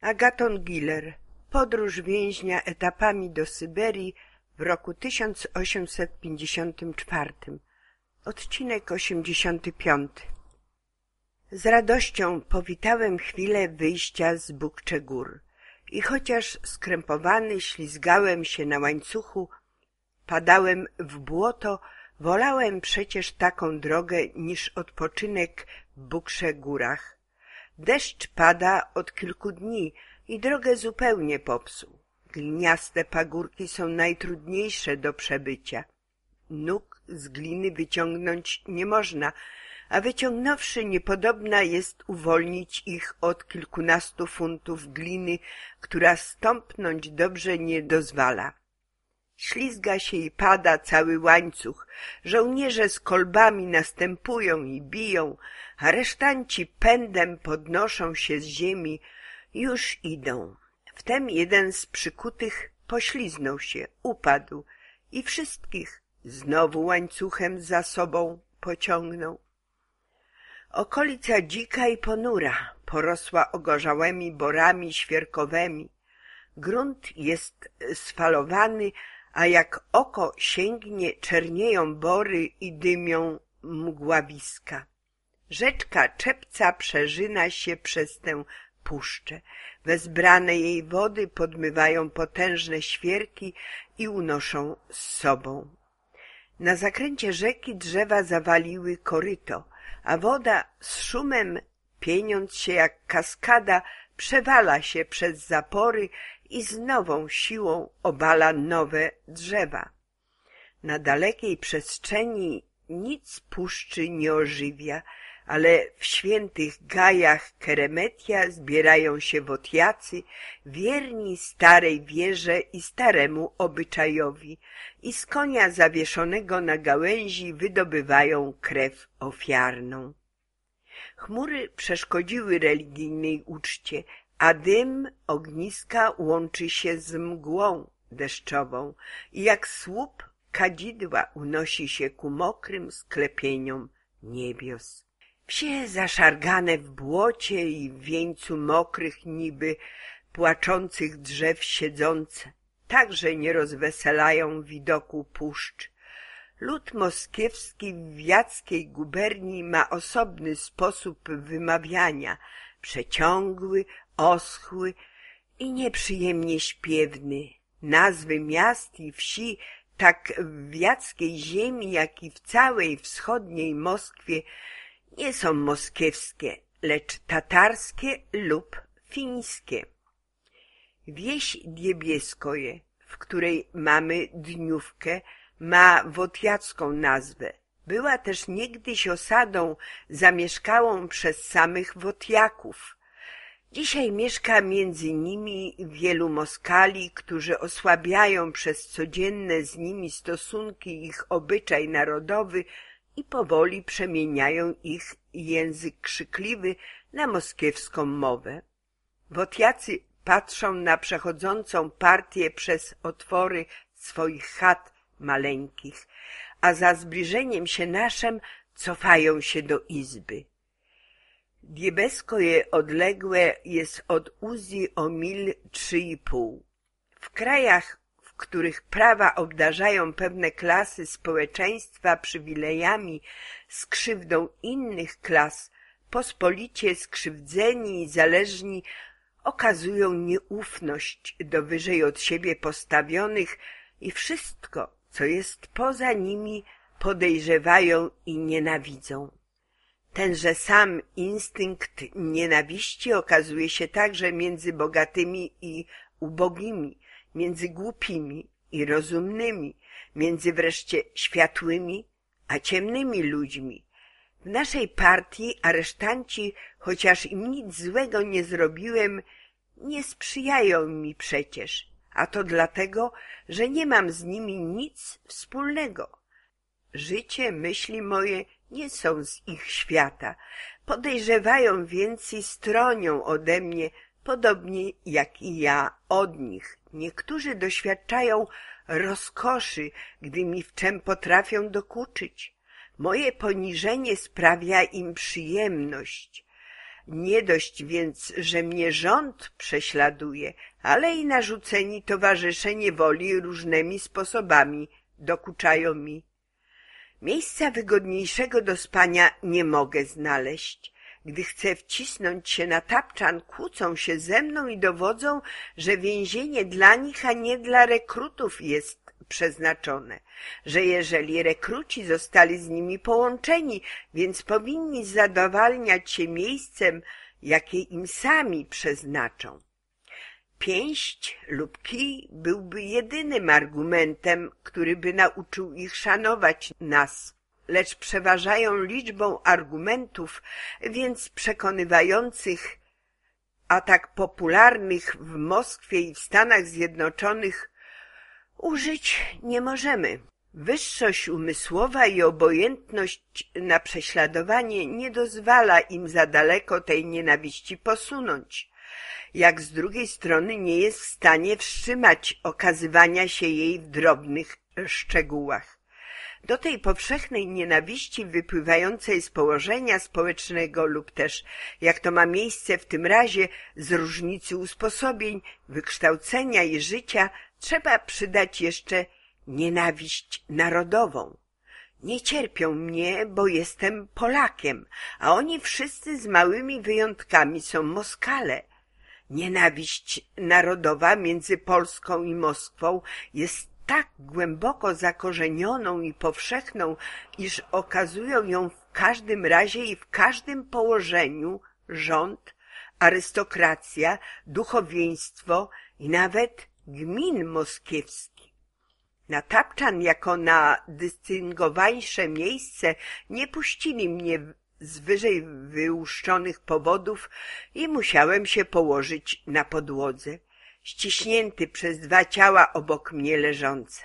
Agaton Giller Podróż więźnia etapami do Syberii w roku 1854 Odcinek 85 Z radością powitałem chwilę wyjścia z Bukcze Gór i chociaż skrępowany ślizgałem się na łańcuchu, padałem w błoto, wolałem przecież taką drogę niż odpoczynek w Bukrze Górach. Deszcz pada od kilku dni i drogę zupełnie popsuł. Gliniaste pagórki są najtrudniejsze do przebycia. Nóg z gliny wyciągnąć nie można, a wyciągnąwszy niepodobna jest uwolnić ich od kilkunastu funtów gliny, która stąpnąć dobrze nie dozwala. Ślizga się i pada cały łańcuch. Żołnierze z kolbami następują i biją, a resztanci pędem podnoszą się z ziemi, już idą. Wtem jeden z przykutych pośliznął się, upadł i wszystkich znowu łańcuchem za sobą pociągnął. Okolica dzika i ponura, porosła ogorzałymi borami świerkowymi. Grunt jest sfalowany, a jak oko sięgnie, czernieją bory i dymią mgławiska. Rzeczka Czepca przerzyna się przez tę puszczę. Wezbrane jej wody podmywają potężne świerki i unoszą z sobą. Na zakręcie rzeki drzewa zawaliły koryto, a woda z szumem, pieniąc się jak kaskada, przewala się przez zapory i z nową siłą obala nowe drzewa. Na dalekiej przestrzeni nic puszczy nie ożywia, ale w świętych gajach Keremetia zbierają się wotjacy, wierni starej wierze i staremu obyczajowi i z konia zawieszonego na gałęzi wydobywają krew ofiarną. Chmury przeszkodziły religijnej uczcie, a dym ogniska łączy się z mgłą deszczową i jak słup kadzidła unosi się ku mokrym sklepieniom niebios. Wsie zaszargane w błocie i w wieńcu mokrych niby płaczących drzew siedzące, także nie rozweselają widoku puszcz. Lud moskiewski w wiackiej guberni ma osobny sposób wymawiania, przeciągły, oschły i nieprzyjemnie śpiewny. Nazwy miast i wsi tak w wiackiej ziemi, jak i w całej wschodniej Moskwie nie są moskiewskie, lecz tatarskie lub fińskie. Wieś Diebieskoje, w której mamy dniówkę, ma wotjacką nazwę. Była też niegdyś osadą zamieszkałą przez samych wotjaków. Dzisiaj mieszka między nimi wielu Moskali, którzy osłabiają przez codzienne z nimi stosunki ich obyczaj narodowy i powoli przemieniają ich język krzykliwy na moskiewską mowę. Wotjacy patrzą na przechodzącą partię przez otwory swoich chat maleńkich, a za zbliżeniem się naszem cofają się do izby. Diebesko je odległe jest od Uzi o mil trzy i pół. W krajach, w których prawa obdarzają pewne klasy społeczeństwa przywilejami z krzywdą innych klas, pospolicie skrzywdzeni i zależni okazują nieufność do wyżej od siebie postawionych i wszystko, co jest poza nimi, podejrzewają i nienawidzą. Tenże sam instynkt nienawiści okazuje się także między bogatymi i ubogimi, między głupimi i rozumnymi, między wreszcie światłymi a ciemnymi ludźmi. W naszej partii aresztanci, chociaż im nic złego nie zrobiłem, nie sprzyjają mi przecież, a to dlatego, że nie mam z nimi nic wspólnego. Życie, myśli moje nie są z ich świata. Podejrzewają więc i stronią ode mnie, podobnie jak i ja od nich. Niektórzy doświadczają rozkoszy, gdy mi w czem potrafią dokuczyć. Moje poniżenie sprawia im przyjemność. Nie dość więc, że mnie rząd prześladuje, ale i narzuceni towarzysze niewoli różnymi sposobami dokuczają mi. Miejsca wygodniejszego do spania nie mogę znaleźć. Gdy chcę wcisnąć się na tapczan, kłócą się ze mną i dowodzą, że więzienie dla nich, a nie dla rekrutów jest przeznaczone, że jeżeli rekruci zostali z nimi połączeni, więc powinni zadowalniać się miejscem, jakie im sami przeznaczą. Pięść lub kij byłby jedynym argumentem, który by nauczył ich szanować nas, lecz przeważają liczbą argumentów, więc przekonywających, a tak popularnych w Moskwie i w Stanach Zjednoczonych użyć nie możemy. Wyższość umysłowa i obojętność na prześladowanie nie dozwala im za daleko tej nienawiści posunąć, jak z drugiej strony nie jest w stanie wstrzymać okazywania się jej w drobnych szczegółach. Do tej powszechnej nienawiści wypływającej z położenia społecznego lub też, jak to ma miejsce w tym razie, z różnicy usposobień, wykształcenia i życia, trzeba przydać jeszcze nienawiść narodową. Nie cierpią mnie, bo jestem Polakiem, a oni wszyscy z małymi wyjątkami są Moskale. Nienawiść narodowa między Polską i Moskwą jest tak głęboko zakorzenioną i powszechną, iż okazują ją w każdym razie i w każdym położeniu rząd, arystokracja, duchowieństwo i nawet gmin moskiewski. Na Tapczan jako na dystyngowańsze miejsce nie puścili mnie z wyżej wyłuszczonych powodów i musiałem się położyć na podłodze, ściśnięty przez dwa ciała obok mnie leżące.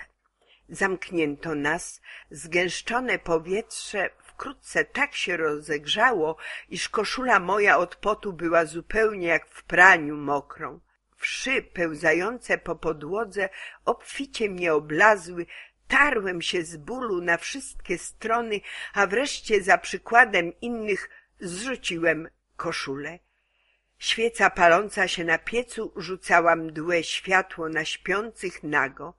Zamknięto nas, zgęszczone powietrze wkrótce tak się rozegrzało, iż koszula moja od potu była zupełnie jak w praniu mokrą. Wszy pełzające po podłodze obficie mnie oblazły, tarłem się z bólu na wszystkie strony, a wreszcie za przykładem innych zrzuciłem koszulę. Świeca paląca się na piecu rzucała mdłe światło na śpiących nago.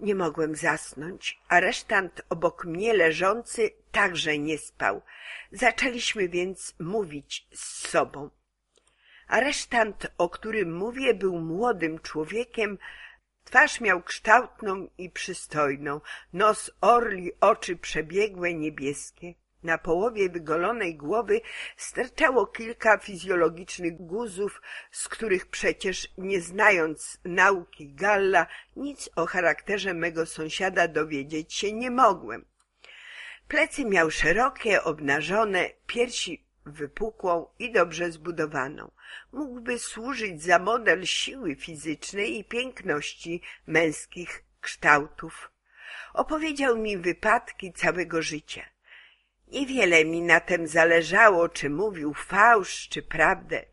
Nie mogłem zasnąć, a resztant obok mnie leżący także nie spał. Zaczęliśmy więc mówić z sobą. Aresztant, o którym mówię, był młodym człowiekiem, twarz miał kształtną i przystojną, nos orli, oczy przebiegłe, niebieskie. Na połowie wygolonej głowy sterczało kilka fizjologicznych guzów, z których przecież, nie znając nauki Galla, nic o charakterze mego sąsiada dowiedzieć się nie mogłem. Plecy miał szerokie, obnażone, piersi wypukłą i dobrze zbudowaną. Mógłby służyć za model siły fizycznej i piękności męskich kształtów. Opowiedział mi wypadki całego życia. Niewiele mi na tem zależało, czy mówił fałsz, czy prawdę.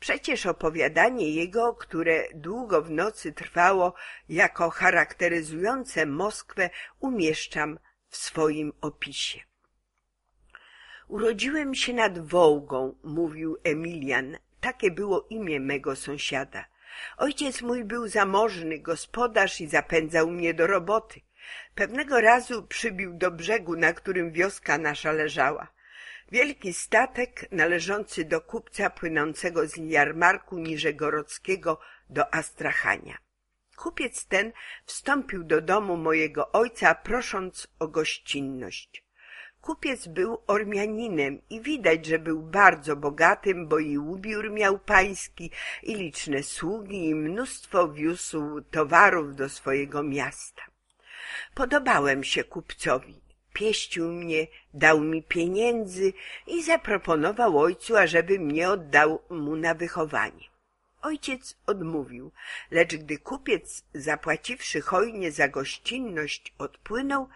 Przecież opowiadanie jego, które długo w nocy trwało, jako charakteryzujące Moskwę, umieszczam w swoim opisie. Urodziłem się nad Wołgą, mówił Emilian. Takie było imię mego sąsiada. Ojciec mój był zamożny gospodarz i zapędzał mnie do roboty. Pewnego razu przybił do brzegu, na którym wioska nasza leżała. Wielki statek należący do kupca płynącego z jarmarku niżegorockiego do Astrachania. Kupiec ten wstąpił do domu mojego ojca, prosząc o gościnność. Kupiec był Ormianinem i widać, że był bardzo bogatym, bo i ubiór miał pański i liczne sługi i mnóstwo wiózł towarów do swojego miasta. Podobałem się kupcowi. Pieścił mnie, dał mi pieniędzy i zaproponował ojcu, ażeby mnie oddał mu na wychowanie. Ojciec odmówił, lecz gdy kupiec, zapłaciwszy hojnie za gościnność, odpłynął,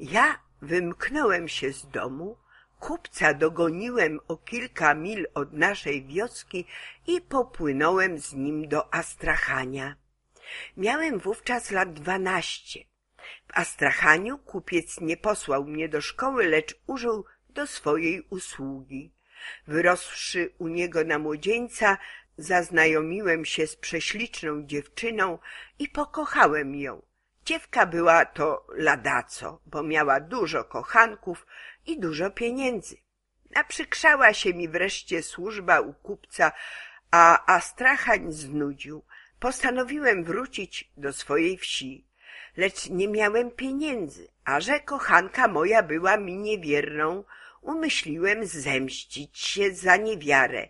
ja Wymknąłem się z domu, kupca dogoniłem o kilka mil od naszej wioski i popłynąłem z nim do Astrachania. Miałem wówczas lat dwanaście. W Astrachaniu kupiec nie posłał mnie do szkoły, lecz użył do swojej usługi. Wyrosłszy u niego na młodzieńca, zaznajomiłem się z prześliczną dziewczyną i pokochałem ją. Dziewka była to ladaco, bo miała dużo kochanków i dużo pieniędzy. Naprzykrzała się mi wreszcie służba u kupca, a Astrachań znudził. Postanowiłem wrócić do swojej wsi, lecz nie miałem pieniędzy, a że kochanka moja była mi niewierną, umyśliłem zemścić się za niewiarę,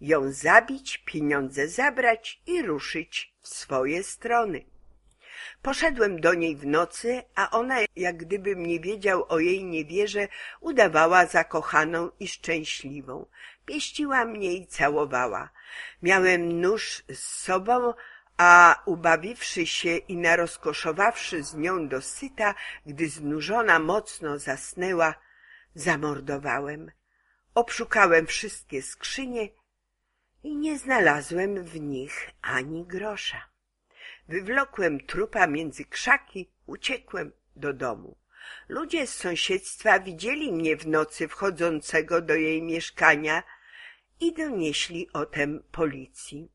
ją zabić, pieniądze zabrać i ruszyć w swoje strony. Poszedłem do niej w nocy, a ona, jak gdybym nie wiedział o jej niewierze, udawała zakochaną i szczęśliwą. Pieściła mnie i całowała. Miałem nóż z sobą, a ubawiwszy się i narozkoszowawszy z nią dosyta, gdy znużona mocno zasnęła, zamordowałem. Obszukałem wszystkie skrzynie i nie znalazłem w nich ani grosza. Wywlokłem trupa między krzaki, uciekłem do domu. Ludzie z sąsiedztwa widzieli mnie w nocy wchodzącego do jej mieszkania i donieśli o tem policji.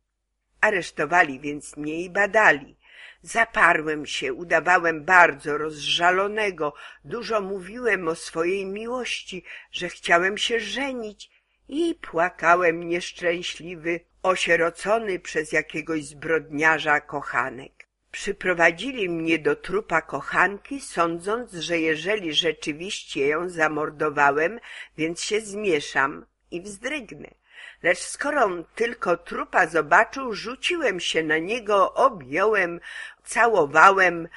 Aresztowali więc mnie i badali. Zaparłem się, udawałem bardzo rozżalonego, dużo mówiłem o swojej miłości, że chciałem się żenić i płakałem nieszczęśliwy, osierocony przez jakiegoś zbrodniarza kochanek. Przyprowadzili mnie do trupa kochanki, sądząc, że jeżeli rzeczywiście ją zamordowałem, więc się zmieszam i wzdrygnę. Lecz skoro tylko trupa zobaczył, rzuciłem się na niego, objąłem, całowałem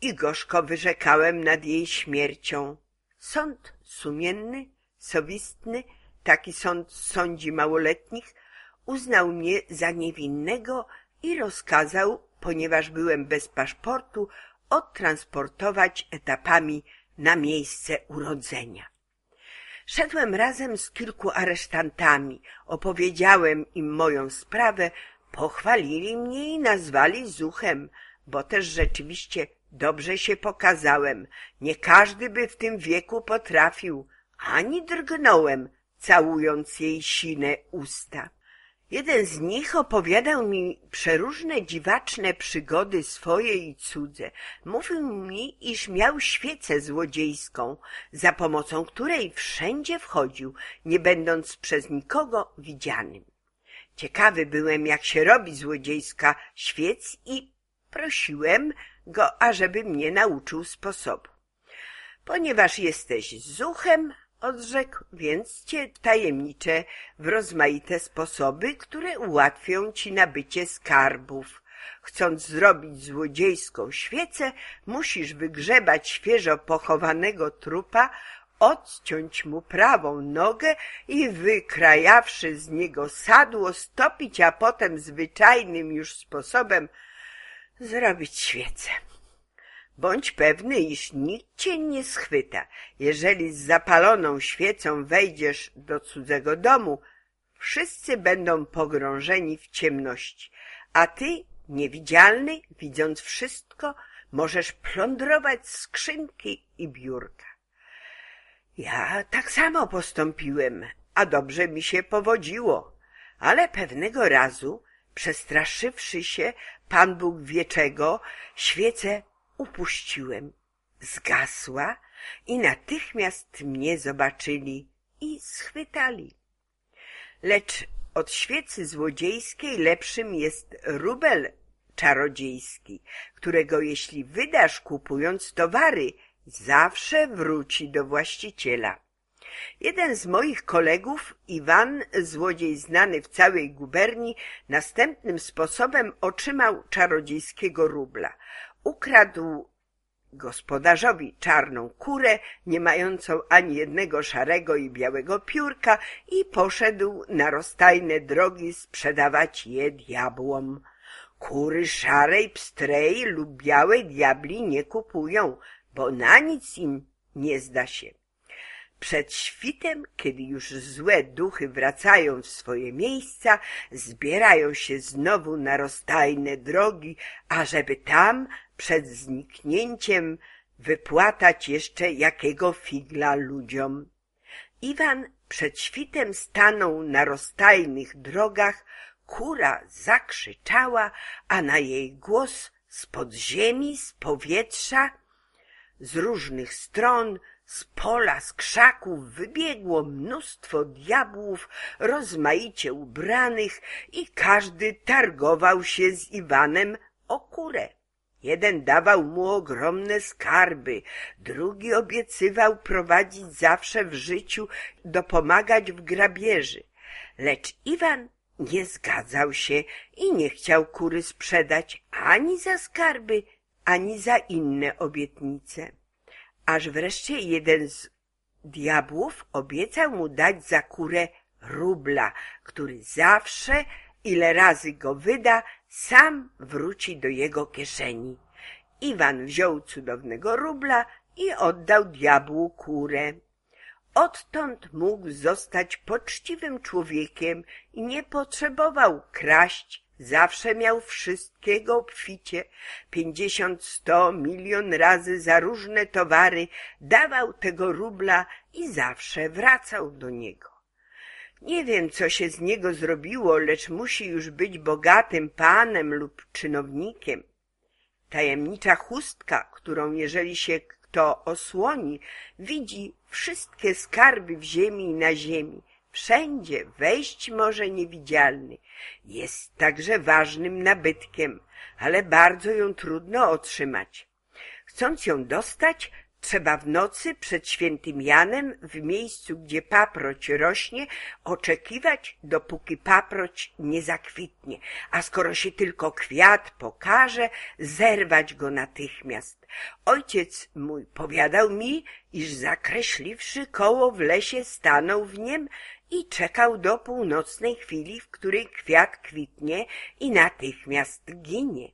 i gorzko wyrzekałem nad jej śmiercią. Sąd sumienny, sowistny, taki sąd sądzi małoletnich, uznał mnie za niewinnego i rozkazał, ponieważ byłem bez paszportu, odtransportować etapami na miejsce urodzenia. Szedłem razem z kilku aresztantami, opowiedziałem im moją sprawę, pochwalili mnie i nazwali zuchem, bo też rzeczywiście dobrze się pokazałem. Nie każdy by w tym wieku potrafił, ani drgnąłem, całując jej sine usta. Jeden z nich opowiadał mi przeróżne dziwaczne przygody swoje i cudze. Mówił mi, iż miał świecę złodziejską, za pomocą której wszędzie wchodził, nie będąc przez nikogo widzianym. Ciekawy byłem, jak się robi złodziejska świec i prosiłem go, ażeby mnie nauczył sposobu. Ponieważ jesteś zuchem, odrzekł, więc cię tajemnicze w rozmaite sposoby, które ułatwią ci nabycie skarbów. Chcąc zrobić złodziejską świecę, musisz wygrzebać świeżo pochowanego trupa, odciąć mu prawą nogę i wykrajawszy z niego sadło, stopić, a potem zwyczajnym już sposobem zrobić świecę. Bądź pewny, iż nikt cię nie schwyta. Jeżeli z zapaloną świecą wejdziesz do cudzego domu, wszyscy będą pogrążeni w ciemności, a ty, niewidzialny, widząc wszystko, możesz plądrować skrzynki i biurka. Ja tak samo postąpiłem, a dobrze mi się powodziło, ale pewnego razu, przestraszywszy się, Pan Bóg wie czego, świecę upuściłem. Zgasła i natychmiast mnie zobaczyli i schwytali. Lecz od świecy złodziejskiej lepszym jest rubel czarodziejski, którego jeśli wydasz kupując towary, zawsze wróci do właściciela. Jeden z moich kolegów, Iwan, złodziej znany w całej guberni, następnym sposobem otrzymał czarodziejskiego rubla. Ukradł gospodarzowi czarną kurę, nie mającą ani jednego szarego i białego piórka i poszedł na rozstajne drogi sprzedawać je diabłom. Kury szarej, pstrej lub białej diabli nie kupują, bo na nic im nie zda się. Przed świtem, kiedy już złe duchy wracają w swoje miejsca, zbierają się znowu na rozstajne drogi, ażeby tam przed zniknięciem wypłatać jeszcze jakiego figla ludziom. Iwan Przed świtem stanął na rozstajnych drogach, kura zakrzyczała, a na jej głos z podziemi, z powietrza, z różnych stron, z pola, z krzaków wybiegło mnóstwo diabłów rozmaicie ubranych i każdy targował się z Iwanem o kurę. Jeden dawał mu ogromne skarby, drugi obiecywał prowadzić zawsze w życiu, dopomagać w grabieży. Lecz Iwan nie zgadzał się i nie chciał kury sprzedać ani za skarby, ani za inne obietnice. Aż wreszcie jeden z diabłów obiecał mu dać za kurę rubla, który zawsze, ile razy go wyda, sam wróci do jego kieszeni. Iwan wziął cudownego rubla i oddał diabłu kurę. Odtąd mógł zostać poczciwym człowiekiem i nie potrzebował kraść, zawsze miał wszystkiego obficie, pięćdziesiąt, sto, milion razy za różne towary, dawał tego rubla i zawsze wracał do niego. Nie wiem, co się z niego zrobiło, lecz musi już być bogatym panem lub czynownikiem. Tajemnicza chustka, którą jeżeli się kto osłoni, widzi wszystkie skarby w ziemi i na ziemi. Wszędzie wejść może niewidzialny. Jest także ważnym nabytkiem, ale bardzo ją trudno otrzymać. Chcąc ją dostać, Trzeba w nocy przed świętym Janem, w miejscu, gdzie paproć rośnie, oczekiwać, dopóki paproć nie zakwitnie, a skoro się tylko kwiat pokaże, zerwać go natychmiast. Ojciec mój powiadał mi, iż zakreśliwszy koło w lesie stanął w niem i czekał do północnej chwili, w której kwiat kwitnie i natychmiast ginie.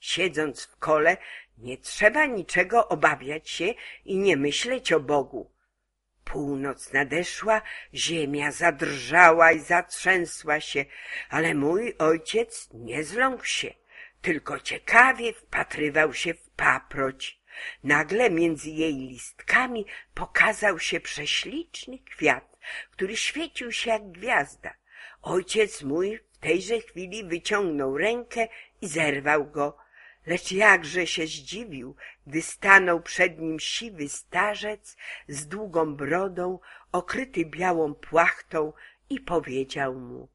Siedząc w kole, nie trzeba niczego obawiać się i nie myśleć o Bogu. Północ nadeszła, ziemia zadrżała i zatrzęsła się, ale mój ojciec nie zląkł się, tylko ciekawie wpatrywał się w paproć. Nagle między jej listkami pokazał się prześliczny kwiat, który świecił się jak gwiazda. Ojciec mój w tejże chwili wyciągnął rękę i zerwał go, Lecz jakże się zdziwił, gdy stanął przed nim siwy starzec z długą brodą, okryty białą płachtą i powiedział mu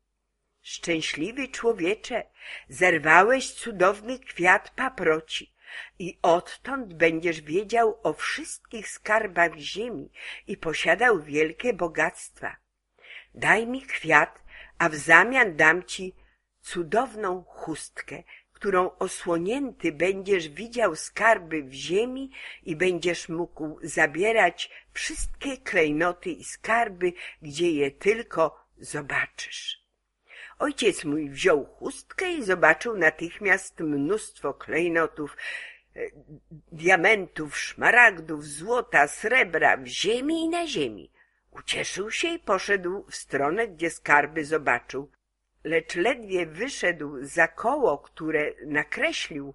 Szczęśliwy człowiecze, zerwałeś cudowny kwiat paproci i odtąd będziesz wiedział o wszystkich skarbach ziemi i posiadał wielkie bogactwa. Daj mi kwiat, a w zamian dam ci cudowną chustkę, którą osłonięty będziesz widział skarby w ziemi i będziesz mógł zabierać wszystkie klejnoty i skarby, gdzie je tylko zobaczysz. Ojciec mój wziął chustkę i zobaczył natychmiast mnóstwo klejnotów, e, diamentów, szmaragdów, złota, srebra w ziemi i na ziemi. Ucieszył się i poszedł w stronę, gdzie skarby zobaczył lecz ledwie wyszedł za koło, które nakreślił,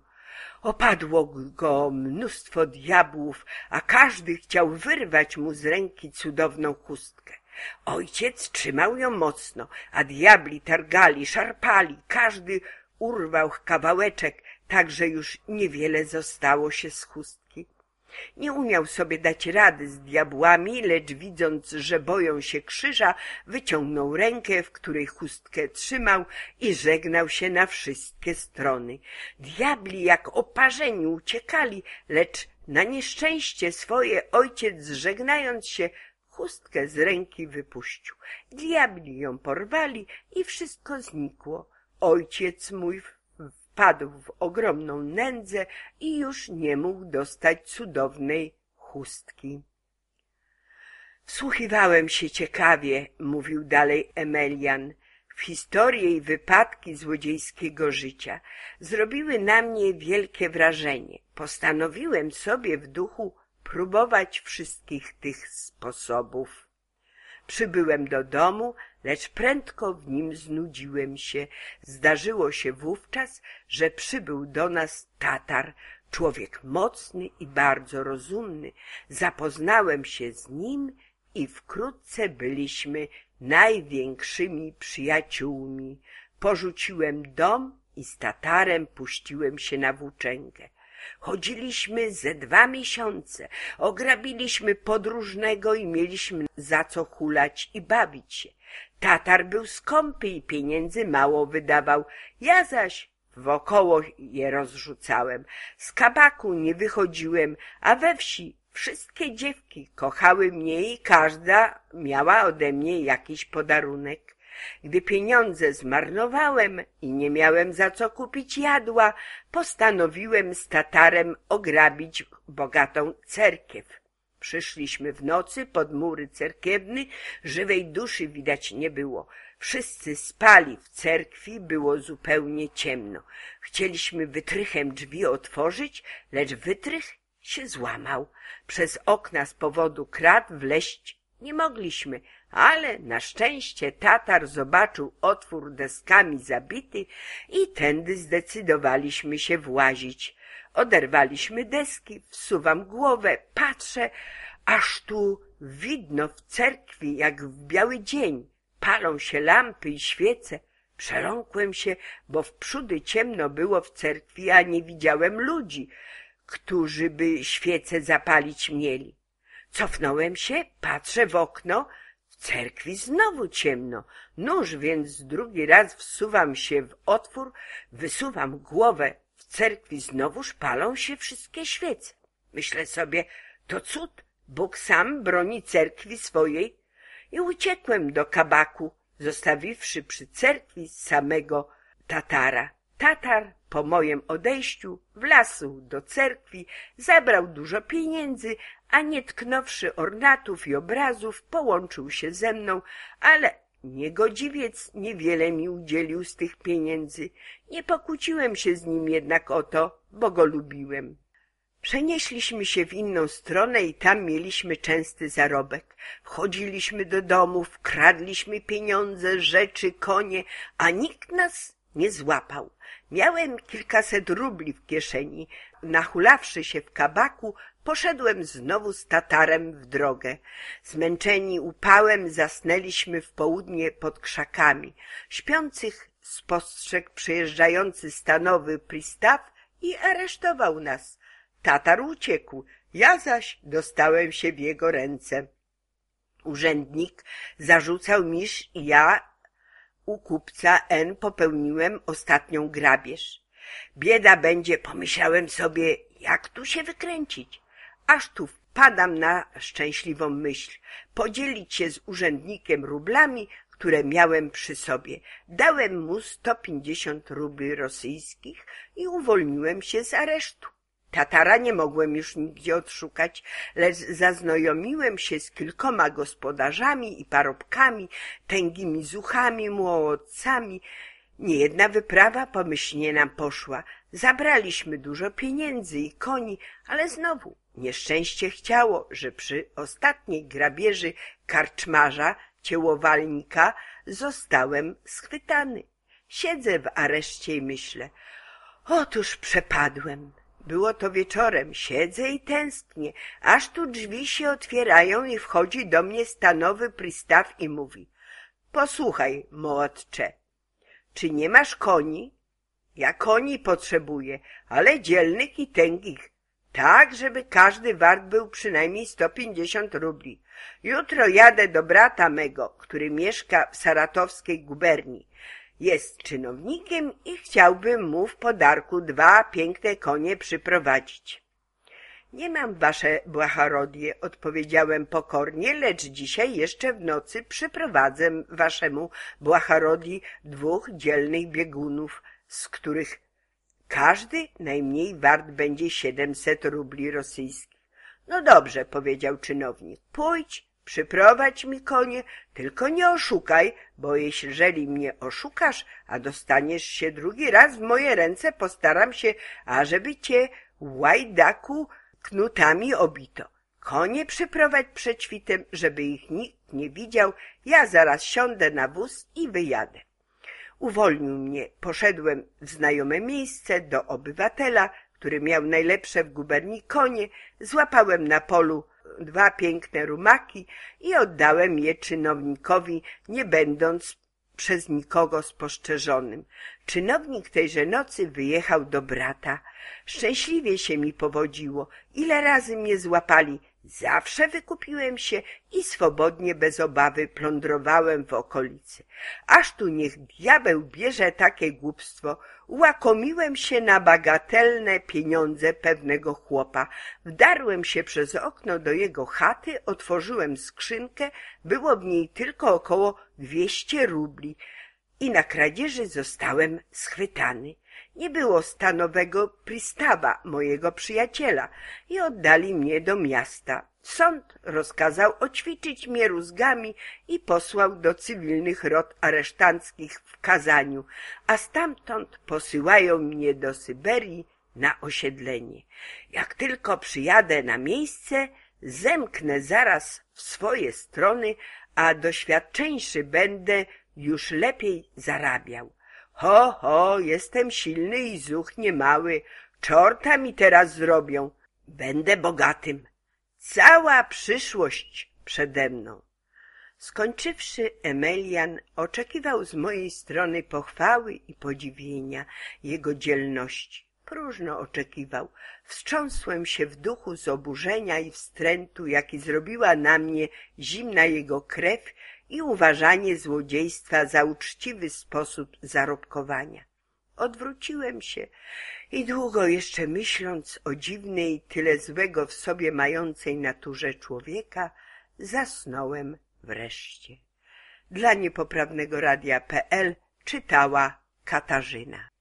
opadło go mnóstwo diabłów, a każdy chciał wyrwać mu z ręki cudowną chustkę. Ojciec trzymał ją mocno, a diabli targali, szarpali, każdy urwał kawałeczek, tak że już niewiele zostało się z chustki. Nie umiał sobie dać rady z diabłami, lecz widząc, że boją się krzyża, wyciągnął rękę, w której chustkę trzymał i żegnał się na wszystkie strony. Diabli jak oparzeni uciekali, lecz na nieszczęście swoje ojciec żegnając się chustkę z ręki wypuścił. Diabli ją porwali i wszystko znikło. Ojciec mój wpadł w ogromną nędzę i już nie mógł dostać cudownej chustki. Wsłuchiwałem się ciekawie, mówił dalej Emelian, w historię i wypadki złodziejskiego życia. Zrobiły na mnie wielkie wrażenie. Postanowiłem sobie w duchu próbować wszystkich tych sposobów. Przybyłem do domu, lecz prędko w nim znudziłem się. Zdarzyło się wówczas, że przybył do nas Tatar, człowiek mocny i bardzo rozumny. Zapoznałem się z nim i wkrótce byliśmy największymi przyjaciółmi. Porzuciłem dom i z tatarem puściłem się na włóczęgę. Chodziliśmy ze dwa miesiące, ograbiliśmy podróżnego i mieliśmy za co hulać i bawić się. Tatar był skąpy i pieniędzy mało wydawał, ja zaś wokoło je rozrzucałem. Z kabaku nie wychodziłem, a we wsi wszystkie dziewki kochały mnie i każda miała ode mnie jakiś podarunek. Gdy pieniądze zmarnowałem i nie miałem za co kupić jadła, postanowiłem z Tatarem ograbić bogatą cerkiew. Przyszliśmy w nocy pod mury cerkiewny, żywej duszy widać nie było. Wszyscy spali w cerkwi, było zupełnie ciemno. Chcieliśmy wytrychem drzwi otworzyć, lecz wytrych się złamał. Przez okna z powodu krat wleść nie mogliśmy, ale na szczęście Tatar zobaczył otwór deskami zabity i tędy zdecydowaliśmy się włazić. Oderwaliśmy deski, wsuwam głowę, patrzę, aż tu widno w cerkwi jak w biały dzień. Palą się lampy i świece. Przeląkłem się, bo w przódy ciemno było w cerkwi, a nie widziałem ludzi, którzy by świece zapalić mieli. Cofnąłem się, patrzę w okno, w cerkwi znowu ciemno. Nóż więc drugi raz wsuwam się w otwór, wysuwam głowę. W cerkwi znowuż palą się wszystkie świece. Myślę sobie, to cud, Bóg sam broni cerkwi swojej i uciekłem do kabaku, zostawiwszy przy cerkwi samego Tatara. Tatar po mojem odejściu wlasł do cerkwi, zabrał dużo pieniędzy, a nie tknąwszy ornatów i obrazów, połączył się ze mną, ale niegodziwiec niewiele mi udzielił z tych pieniędzy. Nie pokłóciłem się z nim jednak o to, bo go lubiłem. Przenieśliśmy się w inną stronę i tam mieliśmy częsty zarobek. Wchodziliśmy do domów, kradliśmy pieniądze, rzeczy, konie, a nikt nas nie złapał. Miałem kilkaset rubli w kieszeni. Nachulawszy się w kabaku, poszedłem znowu z Tatarem w drogę. Zmęczeni upałem zasnęliśmy w południe pod krzakami. Śpiących spostrzegł przejeżdżający stanowy pristaw i aresztował nas. Tatar uciekł, ja zaś dostałem się w jego ręce. Urzędnik zarzucał mi, że ja u kupca N popełniłem ostatnią grabież. Bieda będzie, pomyślałem sobie, jak tu się wykręcić. Aż tu wpadam na szczęśliwą myśl. Podzielić się z urzędnikiem rublami, które miałem przy sobie. Dałem mu 150 rubli rosyjskich i uwolniłem się z aresztu. Tatara nie mogłem już nigdzie odszukać, lecz zaznajomiłem się z kilkoma gospodarzami i parobkami, tęgimi zuchami, młodcami. Niejedna wyprawa pomyślnie nam poszła. Zabraliśmy dużo pieniędzy i koni, ale znowu nieszczęście chciało, że przy ostatniej grabieży karczmarza, ciełowalnika, zostałem schwytany. Siedzę w areszcie i myślę, otóż przepadłem. Było to wieczorem, siedzę i tęsknię, aż tu drzwi się otwierają i wchodzi do mnie stanowy pristaw i mówi — Posłuchaj, młodcze, czy nie masz koni? Ja koni potrzebuję, ale dzielnych i tęgich, tak, żeby każdy wart był przynajmniej 150 rubli. Jutro jadę do brata mego, który mieszka w saratowskiej guberni. Jest czynownikiem i chciałbym mu w podarku dwa piękne konie przyprowadzić. Nie mam, wasze błaharodie, odpowiedziałem pokornie, lecz dzisiaj jeszcze w nocy przyprowadzę waszemu błaharodii dwóch dzielnych biegunów, z których każdy najmniej wart będzie siedemset rubli rosyjskich. No dobrze, powiedział czynownik, pójdź Przyprowadź mi konie, tylko nie oszukaj, bo jeżeli mnie oszukasz, a dostaniesz się drugi raz w moje ręce, postaram się, ażeby cię łajdaku knutami obito. Konie przyprowadź przed świtem, żeby ich nikt nie widział, ja zaraz siądę na wóz i wyjadę. Uwolnił mnie, poszedłem w znajome miejsce do obywatela, który miał najlepsze w guberni konie, złapałem na polu dwa piękne rumaki i oddałem je czynownikowi, nie będąc przez nikogo spostrzeżonym. Czynownik tejże nocy wyjechał do brata. Szczęśliwie się mi powodziło. Ile razy mnie złapali, zawsze wykupiłem się i swobodnie, bez obawy plądrowałem w okolicy. Aż tu niech diabeł bierze takie głupstwo. Łakomiłem się na bagatelne pieniądze pewnego chłopa. Wdarłem się przez okno do jego chaty, otworzyłem skrzynkę, było w niej tylko około dwieście rubli i na kradzieży zostałem schwytany. Nie było stanowego pristawa mojego przyjaciela i oddali mnie do miasta. Sąd rozkazał oćwiczyć mnie rózgami i posłał do cywilnych rot aresztanckich w Kazaniu, a stamtąd posyłają mnie do Syberii na osiedlenie. Jak tylko przyjadę na miejsce, zemknę zaraz w swoje strony, a doświadczeńszy będę, już lepiej zarabiał. Ho, ho, jestem silny i zuch niemały. Czorta mi teraz zrobią. Będę bogatym. Cała przyszłość przede mną. Skończywszy, Emelian oczekiwał z mojej strony pochwały i podziwienia jego dzielności. Próżno oczekiwał. Wstrząsłem się w duchu z oburzenia i wstrętu, jaki zrobiła na mnie zimna jego krew i uważanie złodziejstwa za uczciwy sposób zarobkowania. Odwróciłem się i długo jeszcze myśląc o dziwnej, tyle złego w sobie mającej naturze człowieka, zasnąłem wreszcie. Dla niepoprawnego radia.pl czytała Katarzyna.